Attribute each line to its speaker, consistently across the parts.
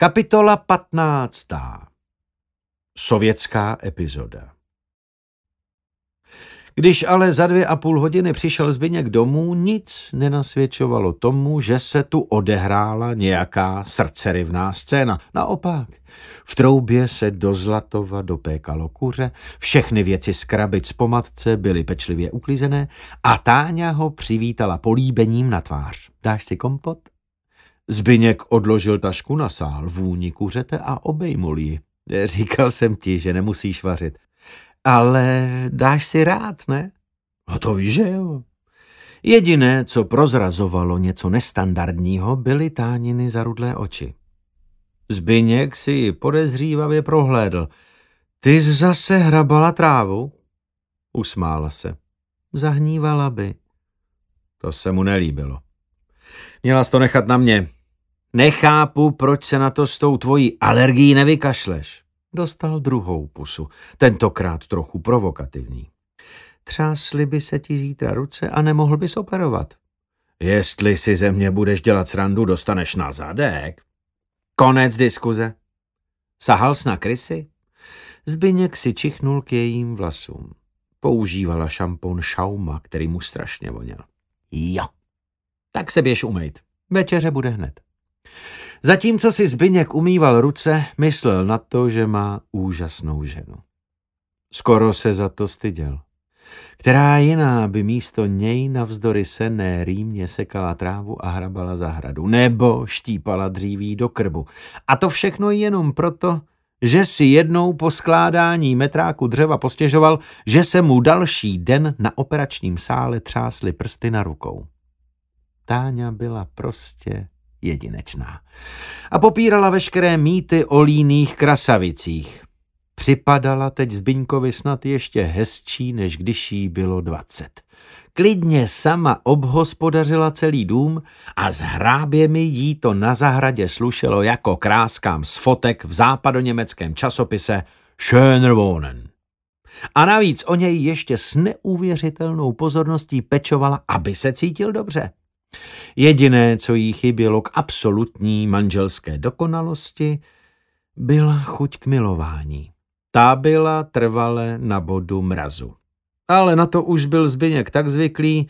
Speaker 1: Kapitola 15. Sovětská epizoda Když ale za dvě a půl hodiny přišel Zbyněk domů, nic nenasvědčovalo tomu, že se tu odehrála nějaká srdcerivná scéna. Naopak, v troubě se do Zlatova dopékalo kuře, všechny věci z krabic po matce byly pečlivě uklízené a Táňa ho přivítala políbením na tvář. Dáš si kompot? Zbyněk odložil tašku na sál, vůni kuřete a obejmul ji. Říkal jsem ti, že nemusíš vařit. Ale dáš si rád, ne? A to víš, že jo. Jediné, co prozrazovalo něco nestandardního, byly tániny zarudlé oči. Zbyněk si ji podezřívavě prohlédl. Ty zase hrabala trávu? Usmála se. Zahnívala by. To se mu nelíbilo. Měla to nechat na mě. Nechápu, proč se na to s tou tvojí alergií nevykašleš. Dostal druhou pusu, tentokrát trochu provokativní. Třásly by se ti zítra ruce a nemohl bys operovat. Jestli si ze mě budeš dělat srandu, dostaneš na zadek. Konec diskuze. Sahal s na krysy? Zbyněk si čichnul k jejím vlasům. Používala šampon Šauma, který mu strašně voněl. Jo, tak se běž umejt. Večeře bude hned. Zatímco si Zbyněk umýval ruce, myslel na to, že má úžasnou ženu. Skoro se za to styděl. Která jiná by místo něj navzdory sené rýmě sekala trávu a hrabala zahradu, nebo štípala dříví do krbu. A to všechno jenom proto, že si jednou po skládání metráku dřeva postěžoval, že se mu další den na operačním sále třásly prsty na rukou. Táňa byla prostě jedinečná. A popírala veškeré mýty o líných krasavicích. Připadala teď Zbyňkovi snad ještě hezčí, než když jí bylo dvacet. Klidně sama obhospodařila celý dům a s hráběmi jí to na zahradě slušelo jako kráskám z fotek v západoněmeckém časopise Schöner Wohnen. A navíc o něj ještě s neuvěřitelnou pozorností pečovala, aby se cítil dobře. Jediné, co jí chybělo k absolutní manželské dokonalosti, byla chuť k milování. Ta byla trvale na bodu mrazu. Ale na to už byl Zbyněk tak zvyklý,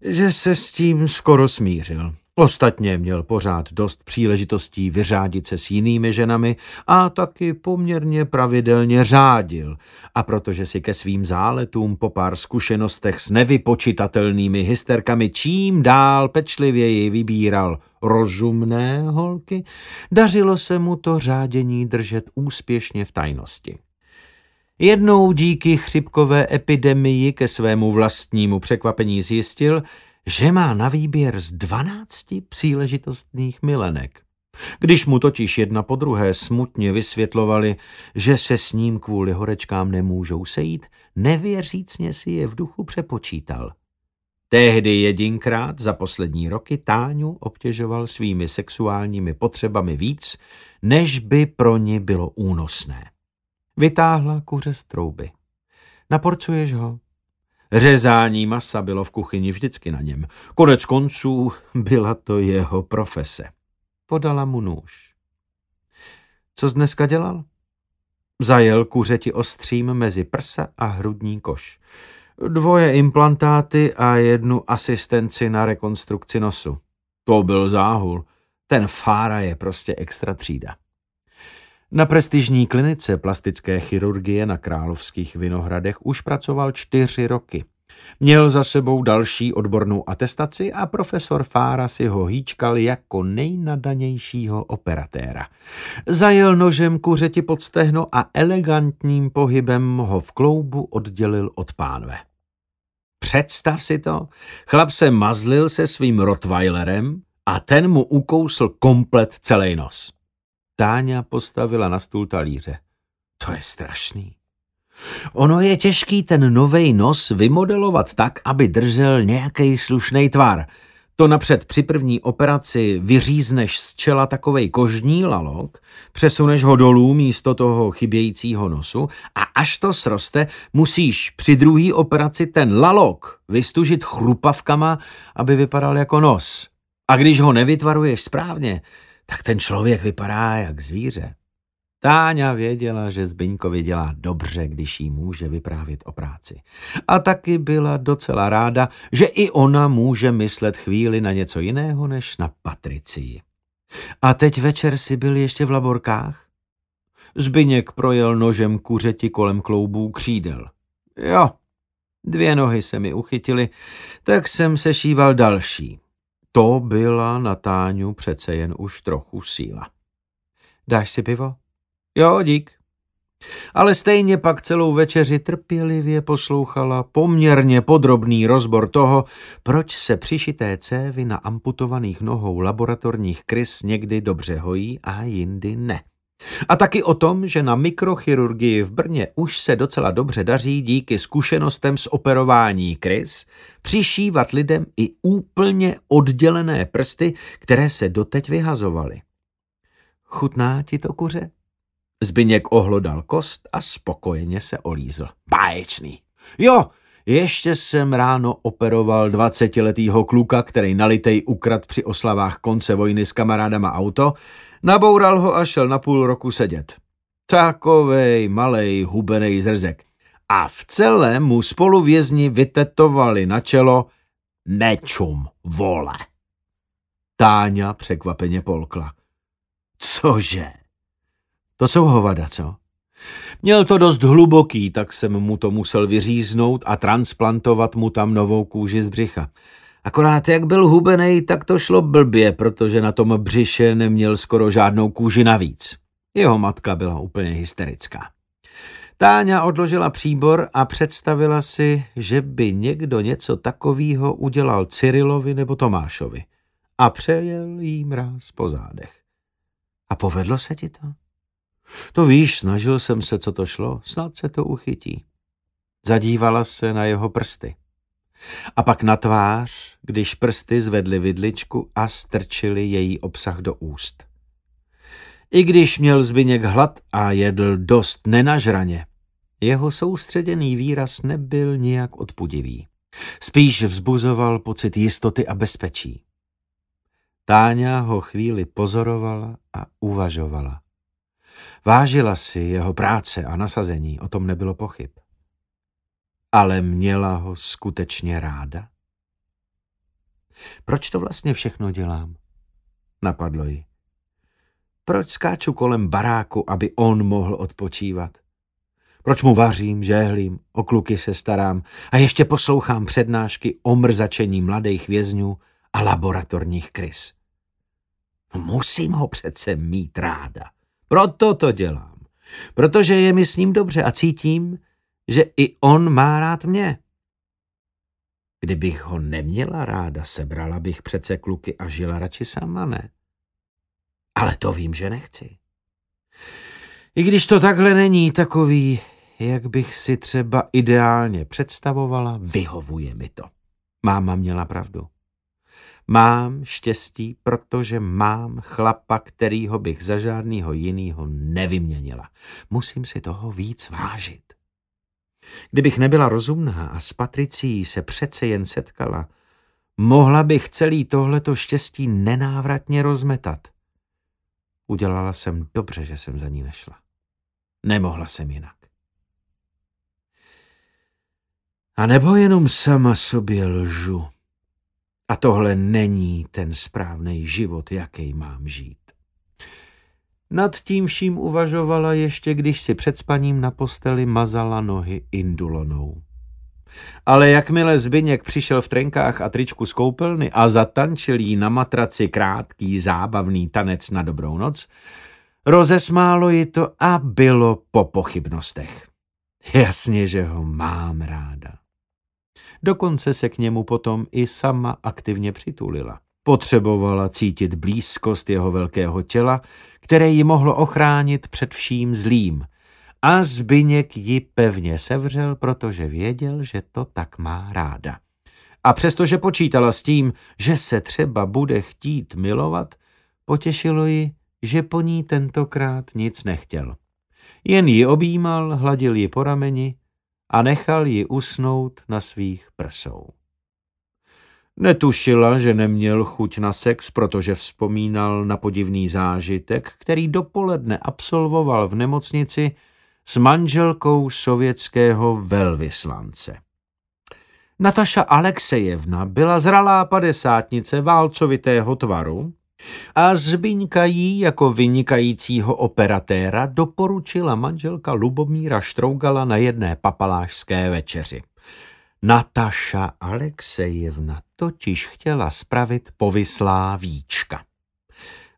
Speaker 1: že se s tím skoro smířil. Ostatně měl pořád dost příležitostí vyřádit se s jinými ženami a taky poměrně pravidelně řádil. A protože si ke svým záletům po pár zkušenostech s nevypočitatelnými hysterkami čím dál pečlivěji vybíral rozumné holky, dařilo se mu to řádění držet úspěšně v tajnosti. Jednou díky chřipkové epidemii ke svému vlastnímu překvapení zjistil, že má na výběr z dvanácti příležitostných milenek. Když mu totiž jedna po druhé smutně vysvětlovali, že se s ním kvůli horečkám nemůžou sejít, nevěřícně si je v duchu přepočítal. Tehdy jedinkrát za poslední roky Táňu obtěžoval svými sexuálními potřebami víc, než by pro ní bylo únosné. Vytáhla kuře z trouby. Naporcuješ ho? Řezání masa bylo v kuchyni vždycky na něm. Konec konců byla to jeho profese. Podala mu nůž. Co dneska dělal? Zajel kuřeti ostřím mezi prsa a hrudní koš. Dvoje implantáty a jednu asistenci na rekonstrukci nosu. To byl záhul. Ten Fára je prostě extra třída. Na prestižní klinice plastické chirurgie na Královských Vinohradech už pracoval čtyři roky. Měl za sebou další odbornou atestaci a profesor Fára si ho hýčkal jako nejnadanějšího operatéra. Zajel nožem kuřeti pod stehno a elegantním pohybem ho v kloubu oddělil od pánve. Představ si to, chlap se mazlil se svým rottweilerem a ten mu ukousl komplet celý nos. Táňa postavila na stůl talíře. To je strašný. Ono je těžký ten novej nos vymodelovat tak, aby držel nějaký slušný tvar. To napřed při první operaci vyřízneš z čela takovej kožní lalok, přesuneš ho dolů místo toho chybějícího nosu a až to sroste, musíš při druhé operaci ten lalok vystužit chrupavkama, aby vypadal jako nos. A když ho nevytvaruješ správně, tak ten člověk vypadá jak zvíře. Táňa věděla, že Zbyňkovi dělá dobře, když jí může vyprávět o práci. A taky byla docela ráda, že i ona může myslet chvíli na něco jiného než na Patricii. A teď večer si byl ještě v laborkách? Zbyněk projel nožem kuřeti kolem kloubů křídel. Jo, dvě nohy se mi uchytily, tak jsem se šíval další. To byla na Táňu přece jen už trochu síla. Dáš si pivo? Jo, dík. Ale stejně pak celou večeři trpělivě poslouchala poměrně podrobný rozbor toho, proč se přišité cévy na amputovaných nohou laboratorních krys někdy dobře hojí a jindy ne. A taky o tom, že na mikrochirurgii v Brně už se docela dobře daří díky zkušenostem z operování krys přišívat lidem i úplně oddělené prsty, které se doteď vyhazovaly. Chutná ti to kuře? Zbyněk ohlodal kost a spokojeně se olízl. Báječný. Jo, ještě jsem ráno operoval dvacetiletýho kluka, který nalitej ukrad při oslavách konce vojny s kamarádama auto, naboural ho a šel na půl roku sedět. Takovej malej hubenej zrzek. A v celém mu spoluvězni vytetovali na čelo Nečum, vole. Táňa překvapeně polkla. Cože? To jsou hovada, co? Měl to dost hluboký, tak jsem mu to musel vyříznout a transplantovat mu tam novou kůži z břicha. Akorát jak byl hubenej, tak to šlo blbě, protože na tom břiše neměl skoro žádnou kůži navíc. Jeho matka byla úplně hysterická. Táňa odložila příbor a představila si, že by někdo něco takového udělal Cyrilovi nebo Tomášovi. A přejel jí mráz po zádech. A povedlo se ti to? To víš, snažil jsem se, co to šlo, snad se to uchytí. Zadívala se na jeho prsty. A pak na tvář, když prsty zvedly vidličku a strčili její obsah do úst. I když měl Zbyněk hlad a jedl dost nenažraně, jeho soustředěný výraz nebyl nijak odpudivý. Spíš vzbuzoval pocit jistoty a bezpečí. Táňa ho chvíli pozorovala a uvažovala. Vážila si jeho práce a nasazení, o tom nebylo pochyb. Ale měla ho skutečně ráda? Proč to vlastně všechno dělám? Napadlo ji. Proč skáču kolem baráku, aby on mohl odpočívat? Proč mu vařím, žehlím, o kluky se starám a ještě poslouchám přednášky o mrzačení mladých vězňů a laboratorních krys? No musím ho přece mít ráda. Proto to dělám. Protože je mi s ním dobře a cítím, že i on má rád mě. Kdybych ho neměla ráda, sebrala bych přece kluky a žila radši sama, ne? Ale to vím, že nechci. I když to takhle není takový, jak bych si třeba ideálně představovala, vyhovuje mi to. Máma měla pravdu. Mám štěstí, protože mám chlapa, kterýho bych za žádnýho jinýho nevyměnila. Musím si toho víc vážit. Kdybych nebyla rozumná a s Patricí se přece jen setkala, mohla bych celý tohleto štěstí nenávratně rozmetat. Udělala jsem dobře, že jsem za ní nešla. Nemohla jsem jinak. A nebo jenom sama sobě lžu. A tohle není ten správný život, jaký mám žít. Nad tím vším uvažovala ještě, když si před spaním na posteli mazala nohy indulonou. Ale jakmile Zbyněk přišel v trenkách a tričku z koupelny a zatančil jí na matraci krátký zábavný tanec na dobrou noc, rozesmálo ji to a bylo po pochybnostech. Jasně, že ho mám ráda. Dokonce se k němu potom i sama aktivně přitulila. Potřebovala cítit blízkost jeho velkého těla, které ji mohlo ochránit před vším zlým. A Zbyněk ji pevně sevřel, protože věděl, že to tak má ráda. A přestože počítala s tím, že se třeba bude chtít milovat, potěšilo ji, že po ní tentokrát nic nechtěl. Jen ji objímal, hladil ji po rameni a nechal ji usnout na svých prsou. Netušila, že neměl chuť na sex, protože vzpomínal na podivný zážitek, který dopoledne absolvoval v nemocnici s manželkou sovětského velvyslance. Nataša Alexejevna byla zralá padesátnice válcovitého tvaru a Zbyňka jí jako vynikajícího operatéra doporučila manželka Lubomíra Štrougala na jedné papalášské večeři. Nataša Alexejevna totiž chtěla spravit povyslá víčka.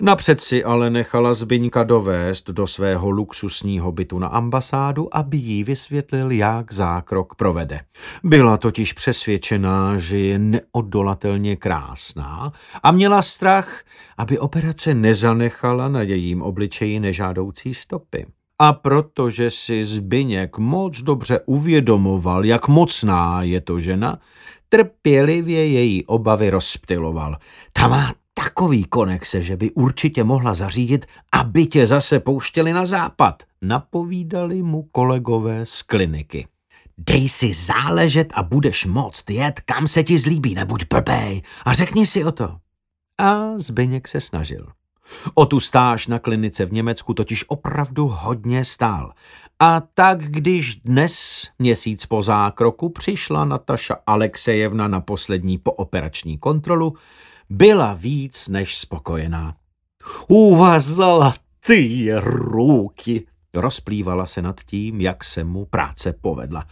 Speaker 1: Napřed si ale nechala Zbyňka dovést do svého luxusního bytu na ambasádu, aby jí vysvětlil, jak zákrok provede. Byla totiž přesvědčená, že je neodolatelně krásná a měla strach, aby operace nezanechala na jejím obličeji nežádoucí stopy. A protože si Zbyněk moc dobře uvědomoval, jak mocná je to žena, trpělivě její obavy rozptiloval. Ta má takový konexe, že by určitě mohla zařídit, aby tě zase pouštěli na západ, napovídali mu kolegové z kliniky. Dej si záležet a budeš moct jet, kam se ti zlíbí, nebuď blbej a řekni si o to. A Zbyněk se snažil. O tu stáž na klinice v Německu totiž opravdu hodně stál. A tak, když dnes, měsíc po zákroku, přišla Nataša Alexejevna na poslední pooperační kontrolu, byla víc než spokojená. U vás zlatý ruky, rozplývala se nad tím, jak se mu práce povedla.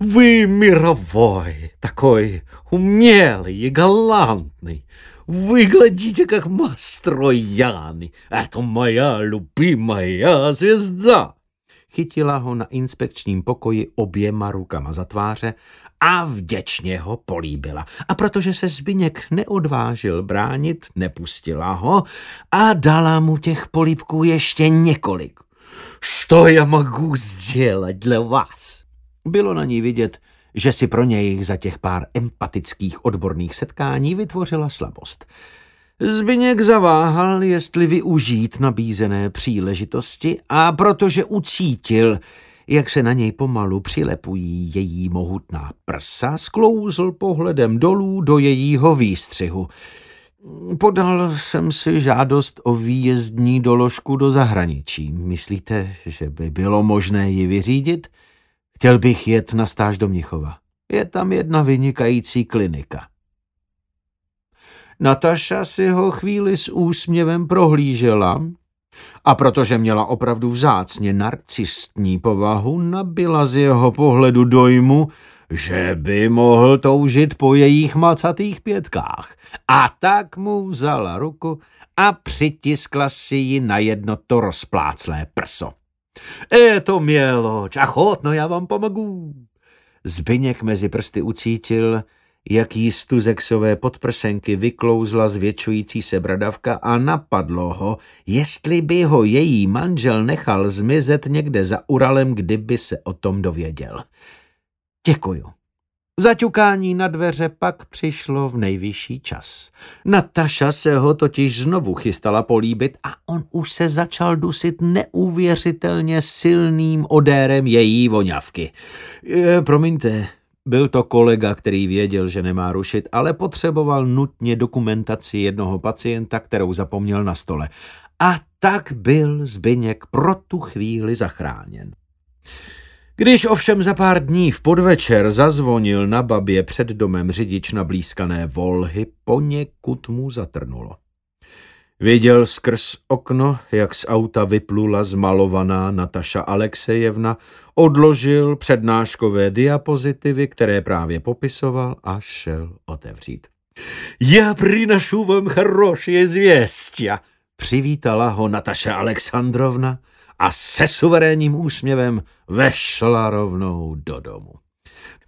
Speaker 1: Vy mirovoj, takový umělý, galantný, Выглядите, как Mastrojány. Это моя любимая звезда. Chytila ho na inspekčním pokoji oběma rukama za tváře a vděčně ho políbila. A protože se Zbyněk neodvážil bránit, nepustila ho a dala mu těch políbků ještě několik. Što já mohu сделать dla vás? Bylo na ní vidět, že si pro něj za těch pár empatických odborných setkání vytvořila slabost. Zbyněk zaváhal, jestli využít nabízené příležitosti a protože ucítil, jak se na něj pomalu přilepují její mohutná prsa, sklouzl pohledem dolů do jejího výstřihu. Podal jsem si žádost o výjezdní doložku do zahraničí. Myslíte, že by bylo možné ji vyřídit? Chtěl bych jet na stáž do Mnichova. Je tam jedna vynikající klinika. Nataša si ho chvíli s úsměvem prohlížela a protože měla opravdu vzácně narcistní povahu, nabila z jeho pohledu dojmu, že by mohl toužit po jejich macatých pětkách. A tak mu vzala ruku a přitiskla si ji na jedno to rozpláclé prso. Je to měloč, chotno, já vám pomohu. Zbyněk mezi prsty ucítil, jak jí z tuzexové podprsenky vyklouzla zvětšující se bradavka a napadlo ho, jestli by ho její manžel nechal zmizet někde za Uralem, kdyby se o tom dověděl. Děkuju. Zaťukání na dveře pak přišlo v nejvyšší čas. Nataša se ho totiž znovu chystala políbit a on už se začal dusit neuvěřitelně silným odérem její voňavky. E, promiňte, byl to kolega, který věděl, že nemá rušit, ale potřeboval nutně dokumentaci jednoho pacienta, kterou zapomněl na stole. A tak byl Zbyněk pro tu chvíli zachráněn. Když ovšem za pár dní v podvečer zazvonil na babě před domem řidič na blízkané Volhy, poněkud mu zatrnulo. Viděl skrz okno, jak z auta vyplula zmalovaná Nataša Alexejevna, odložil přednáškové diapozitivy, které právě popisoval a šel otevřít. Já prinašu vám хорошие zvěstia, přivítala ho Nataša Alexandrovna a se suverénním úsměvem vešla rovnou do domu.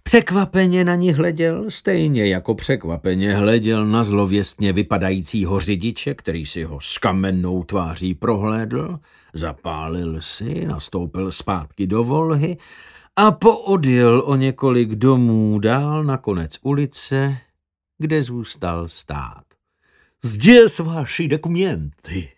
Speaker 1: Překvapeně na ní hleděl, stejně jako překvapeně hleděl na zlověstně vypadajícího řidiče, který si ho s kamennou tváří prohlédl, zapálil si, nastoupil zpátky do Volhy a poodjel o několik domů dál na konec ulice, kde zůstal stát. Zdě vaši dokumenty,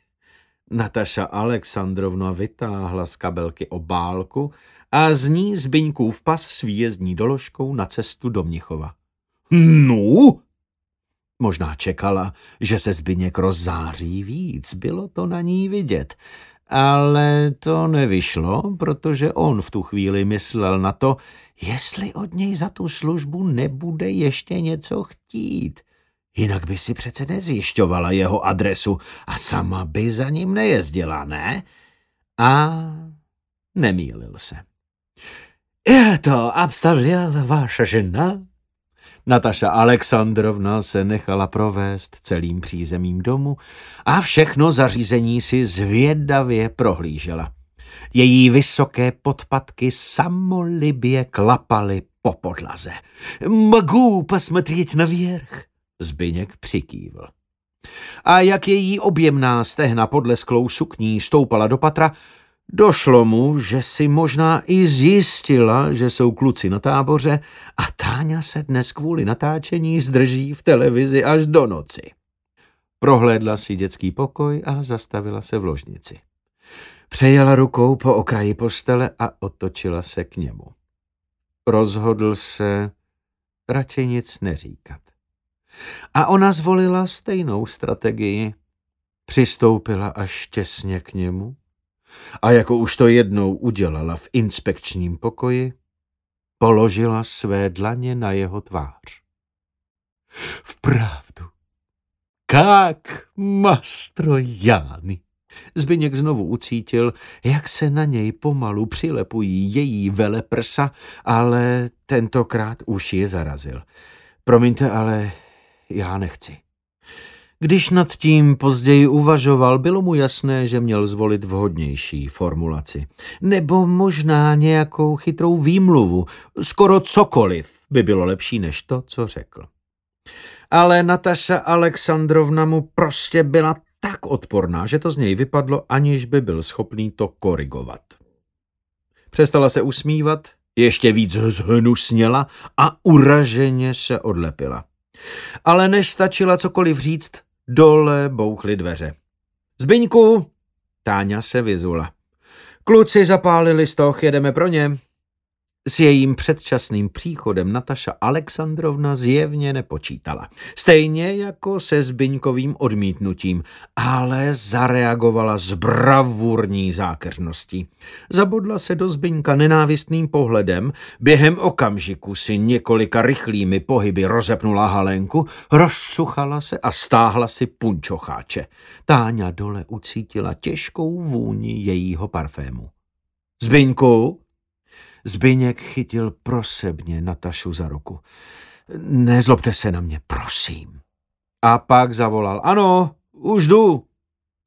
Speaker 1: Nataša Alexandrovna vytáhla z kabelky obálku a z ní Zbyňkův pas s výjezdní doložkou na cestu do Mnichova. No? Možná čekala, že se Zbyněk rozzáří víc, bylo to na ní vidět. Ale to nevyšlo, protože on v tu chvíli myslel na to, jestli od něj za tu službu nebude ještě něco chtít. Jinak by si přece nezjišťovala jeho adresu a sama by za ním nejezdila, ne? A nemýlil se. Je to obstavil vaše žena? Nataša Alexandrovna se nechala provést celým přízemím domu a všechno zařízení si zvědavě prohlížela. Její vysoké podpatky samolibě klapaly po podlaze. Mohu posмотреть navěrch? Zbyněk přikývl. A jak její objemná stehna podle sklou sukní stoupala do patra, Došlo mu, že si možná i zjistila, že jsou kluci na táboře a Táňa se dnes kvůli natáčení zdrží v televizi až do noci. Prohlédla si dětský pokoj a zastavila se v ložnici. Přejela rukou po okraji postele a otočila se k němu. Rozhodl se radši nic neříkat. A ona zvolila stejnou strategii. Přistoupila až těsně k němu, a jako už to jednou udělala v inspekčním pokoji, položila své dlaně na jeho tvář. Vpravdu, kak mastrojány. Zbyněk znovu ucítil, jak se na něj pomalu přilepují její veleprsa, ale tentokrát už je zarazil. Promiňte, ale já nechci. Když nad tím později uvažoval, bylo mu jasné, že měl zvolit vhodnější formulaci. Nebo možná nějakou chytrou výmluvu. Skoro cokoliv by bylo lepší než to, co řekl. Ale Nataša Alexandrovna mu prostě byla tak odporná, že to z něj vypadlo, aniž by byl schopný to korigovat. Přestala se usmívat, ještě víc zhnusněla a uraženě se odlepila. Ale než stačila cokoliv říct, Dole bouchly dveře. Zbyňku! Táňa se vyzula. Kluci zapálili stoch, jedeme pro ně. S jejím předčasným příchodem Nataša Alexandrovna zjevně nepočítala. Stejně jako se Zbyňkovým odmítnutím, ale zareagovala s bravurní zákeřností. Zabodla se do Zbyňka nenávistným pohledem, během okamžiku si několika rychlými pohyby rozepnula halenku, rozčuchala se a stáhla si punčocháče. Táňa dole ucítila těžkou vůni jejího parfému. Zbyňku, Zbyněk chytil prosebně Natašu za ruku. Nezlobte se na mě, prosím. A pak zavolal, ano, už jdu.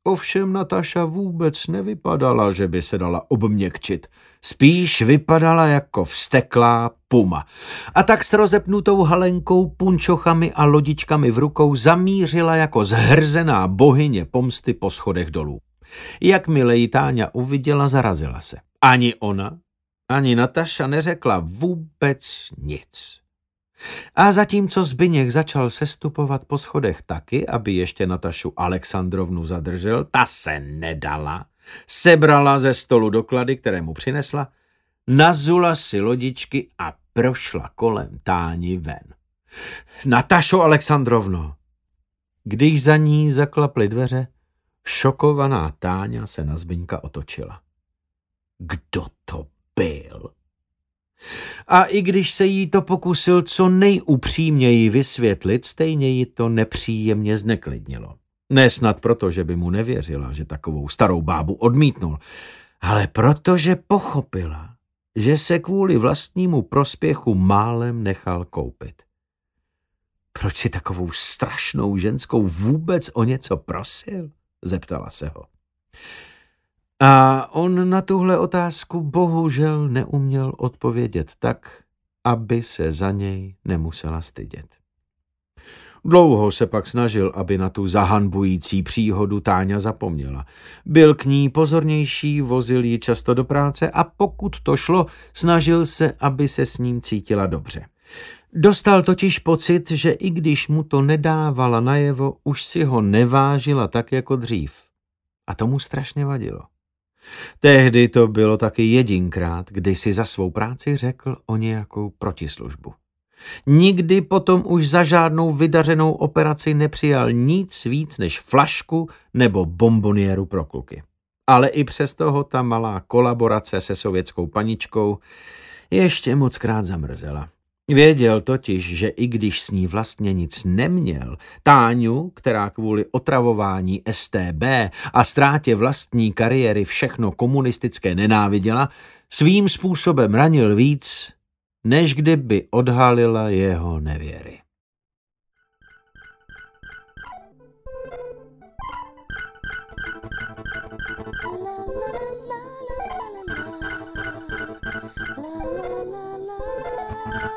Speaker 1: Ovšem Nataša vůbec nevypadala, že by se dala obměkčit. Spíš vypadala jako vsteklá puma. A tak s rozepnutou halenkou, punčochami a lodičkami v rukou zamířila jako zhrzená bohyně pomsty po schodech dolů. Jakmile ji Táňa uviděla, zarazila se. Ani ona, ani Nataša neřekla vůbec nic. A zatímco Zbyněk začal sestupovat po schodech taky, aby ještě Natašu Alexandrovnu zadržel, ta se nedala, sebrala ze stolu doklady, které mu přinesla, nazula si lodičky a prošla kolem táni ven. Natašo Alexandrovno! Když za ní zaklaply dveře, šokovaná Táňa se na Zbyňka otočila. Kdo to byl. A i když se jí to pokusil co nejupřímněji vysvětlit, stejně jí to nepříjemně zneklidnilo. Nesnad proto, že by mu nevěřila, že takovou starou bábu odmítnul, ale protože pochopila, že se kvůli vlastnímu prospěchu málem nechal koupit. Proč si takovou strašnou ženskou vůbec o něco prosil? Zeptala se ho. A on na tuhle otázku bohužel neuměl odpovědět tak, aby se za něj nemusela stydět. Dlouho se pak snažil, aby na tu zahanbující příhodu Táňa zapomněla. Byl k ní pozornější, vozil ji často do práce a pokud to šlo, snažil se, aby se s ním cítila dobře. Dostal totiž pocit, že i když mu to nedávala najevo, už si ho nevážila tak jako dřív. A tomu strašně vadilo. Tehdy to bylo taky jedinkrát, kdy si za svou práci řekl o nějakou protislužbu. Nikdy potom už za žádnou vydařenou operaci nepřijal nic víc než flašku nebo bombonieru pro kluky. Ale i přes toho ta malá kolaborace se sovětskou paničkou ještě moc krát zamrzela. Věděl totiž, že i když s ní vlastně nic neměl, Táňu, která kvůli otravování STB a ztrátě vlastní kariéry všechno komunistické nenáviděla, svým způsobem ranil víc, než kdyby odhalila jeho nevěry.